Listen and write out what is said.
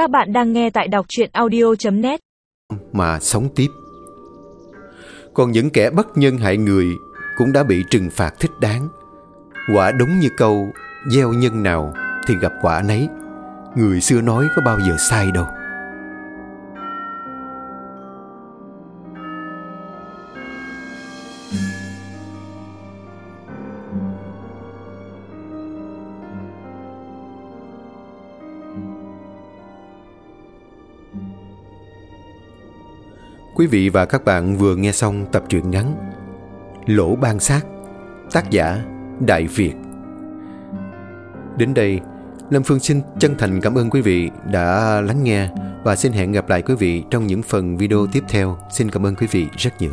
Các bạn đang nghe tại đọc chuyện audio.net mà sống tiếp. Còn những kẻ bất nhân hại người cũng đã bị trừng phạt thích đáng. Quả đúng như câu, gieo nhân nào thì gặp quả nấy. Người xưa nói có bao giờ sai đâu. Quý vị và các bạn vừa nghe xong tập truyện ngắn Lỗ ban sát, Tác giả Đại Việt Đến đây, Lâm Phương xin chân thành cảm ơn quý vị đã lắng nghe và xin hẹn gặp lại quý vị trong những phần video tiếp theo. Xin cảm ơn quý vị rất nhiều.